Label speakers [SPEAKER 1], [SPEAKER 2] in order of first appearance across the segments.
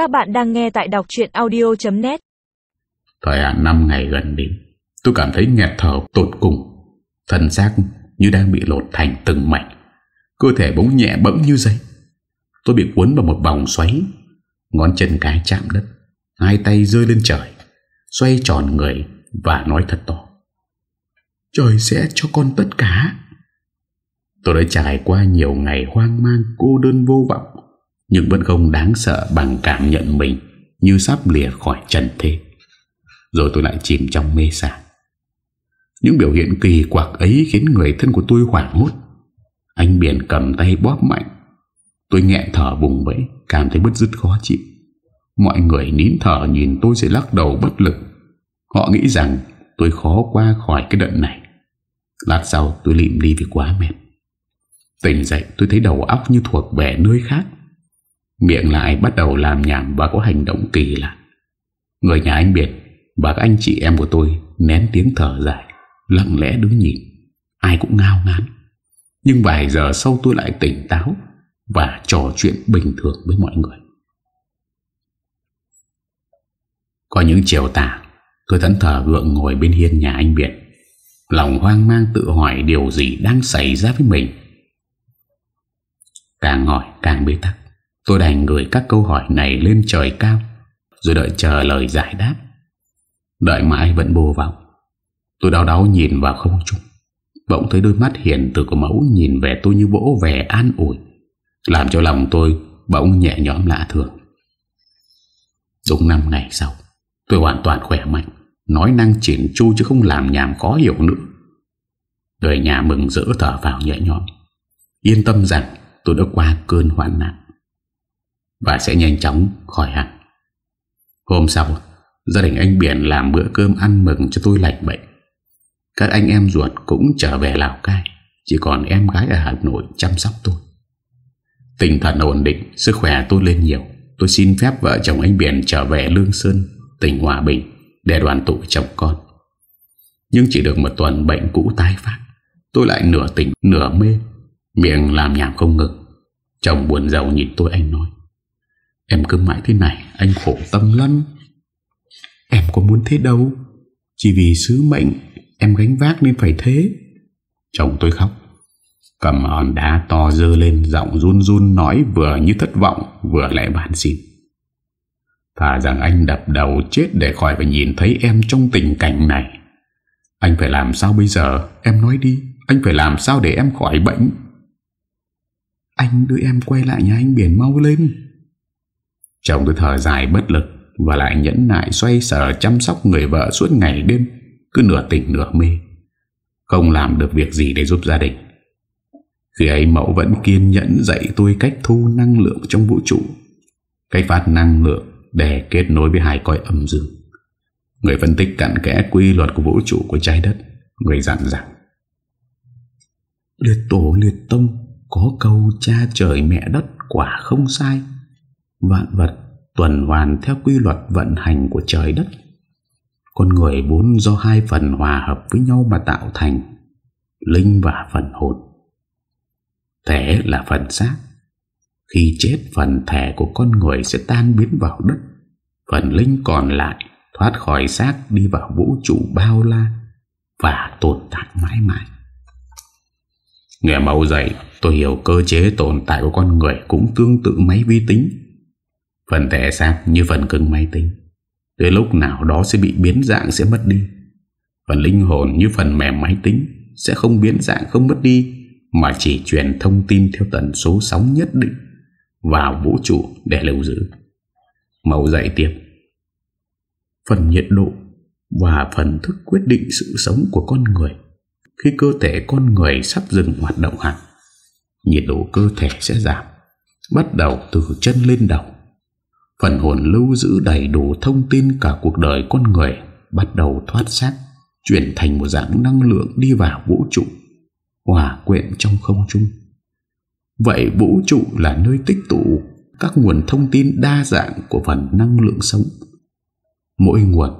[SPEAKER 1] Các bạn đang nghe tại đọc chuyện audio.net
[SPEAKER 2] Thời hạn 5 ngày gần đến Tôi cảm thấy nghẹt thở tột cùng. Thân xác như đang bị lột thành từng mảnh. Cơ thể bỗng nhẹ bẫm như giấy. Tôi bị cuốn vào một vòng xoáy. Ngón chân cái chạm đất. Hai tay rơi lên trời. Xoay tròn người Và nói thật to. Trời sẽ cho con tất cả. Tôi đã trải qua nhiều ngày hoang mang, Cô đơn vô vọng. Nhưng vẫn không đáng sợ bằng cảm nhận mình Như sắp lìa khỏi trần thế. Rồi tôi lại chìm trong mê sảng. Những biểu hiện kỳ quặc ấy Khiến người thân của tôi hoảng hốt. Anh biển cầm tay bóp mạnh. Tôi nghẹn thở vùng vẫy, Cảm thấy bất dứt khó chịu. Mọi người nín thở nhìn tôi sẽ lắc đầu bất lực. Họ nghĩ rằng tôi khó qua khỏi cái đợt này. Lát sau tôi lịm đi vì quá mệt. Tỉnh dậy tôi thấy đầu óc như thuộc về nơi khác. Miệng lại bắt đầu làm nhảm và có hành động kỳ lạ. Người nhà anh Biệt và các anh chị em của tôi nén tiếng thở dài, Lặng lẽ đứng nhìn. Ai cũng ngao ngán. Nhưng vài giờ sau tôi lại tỉnh táo Và trò chuyện bình thường với mọi người. Có những chiều tà, Tôi thẫn thờ gượng ngồi bên hiên nhà anh Biệt. Lòng hoang mang tự hỏi điều gì đang xảy ra với mình. Càng hỏi càng bế tắc. Tôi đành gửi các câu hỏi này lên trời cao, Rồi đợi chờ lời giải đáp. Đợi mãi vẫn vô vọng. Tôi đau đau nhìn vào không trung. Bỗng thấy đôi mắt hiền từ của mẫu Nhìn về tôi như vỗ vẻ an ủi, Làm cho lòng tôi bỗng nhẹ nhõm lạ thường. Đúng năm ngày sau, Tôi hoàn toàn khỏe mạnh, Nói năng chỉnh chu chứ không làm nhảm khó hiểu nữa. Người nhà mừng rỡ thở vào nhẹ nhõm. Yên tâm rằng tôi đã qua cơn hoạn nạn. Và sẽ nhanh chóng khỏi hẳn. Hôm sau, Gia đình anh Biển làm bữa cơm ăn mừng cho tôi lạnh bệnh. Các anh em ruột cũng trở về Lào Cai, Chỉ còn em gái ở Hà Nội chăm sóc tôi. Tinh thần ổn định, Sức khỏe tôi lên nhiều. Tôi xin phép vợ chồng anh Biển trở về Lương Sơn, Tỉnh Hòa Bình Để đoàn tụ chồng con. Nhưng chỉ được một tuần bệnh cũ tái phát, Tôi lại nửa tỉnh, nửa mê. Miệng làm nhảm không ngừng. Chồng buồn giàu nhìn tôi anh nói. Em cứ mãi thế này, Anh khổ tâm lắm. Em có muốn thế đâu. Chỉ vì sứ mệnh, Em gánh vác nên phải thế. Chồng tôi khóc. Cầm hòn đá to dơ lên, Giọng run run nói vừa như thất vọng, Vừa lại bản xin. Thà rằng anh đập đầu chết Để khỏi phải nhìn thấy em trong tình cảnh này. Anh phải làm sao bây giờ? Em nói đi, Anh phải làm sao để em khỏi bệnh? Anh đưa em quay lại nhà anh biển mau lên. Chồng tôi thở dài bất lực Và lại nhẫn nại xoay sở chăm sóc người vợ suốt ngày đêm Cứ nửa tỉnh nửa mê Không làm được việc gì để giúp gia đình Khi ấy mẫu vẫn kiên nhẫn dạy tôi cách thu năng lượng trong vũ trụ Cách phát năng lượng để kết nối với hai coi âm dương. Người phân tích cặn kẽ quy luật của vũ trụ của trái đất, người dặn rằng Liệt tổ liệt tông có câu cha trời mẹ đất quả không sai. Vạn vật tuần hoàn theo quy luật vận hành của trời đất. Con người vốn do hai phần hòa hợp với nhau mà tạo thành, linh và phần hồn. Thể là phần xác, khi chết phần thể của con người sẽ tan biến vào đất Phần linh còn lại thoát khỏi xác đi vào vũ trụ bao la Và tồn tại mãi mãi Nghe mẫu dạy tôi hiểu cơ chế tồn tại của con người cũng tương tự máy vi tính Phần thể xác như phần cứng máy tính Tới lúc nào đó sẽ bị biến dạng sẽ mất đi Phần linh hồn như phần mềm máy tính Sẽ không biến dạng không mất đi Mà chỉ truyền thông tin theo tần số sóng nhất định vào vũ trụ để lưu giữ. màu dạy tiếp. Phần nhiệt độ và phần thức quyết định sự sống của con người. Khi cơ thể con người sắp dừng hoạt động hẳn, nhiệt độ cơ thể sẽ giảm, bắt đầu từ chân lên đầu. Phần hồn lưu giữ đầy đủ thông tin cả cuộc đời con người bắt đầu thoát xác, chuyển thành một dạng năng lượng đi vào vũ trụ, hòa quyện trong không trung. Vậy vũ trụ là nơi tích tụ các nguồn thông tin đa dạng của phần năng lượng sống. Mỗi nguồn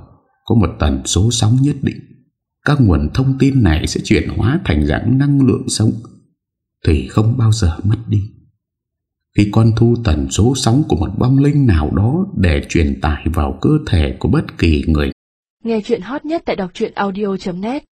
[SPEAKER 2] có một tần số sóng nhất định. Các nguồn thông tin này sẽ chuyển hóa thành dạng năng lượng sống thì không bao giờ mất đi khi con thu tần số sóng của một bom linh nào đó để truyền tải vào cơ thể của bất kỳ người.
[SPEAKER 1] Nghe chuyện hot nhất tại đọc audio.net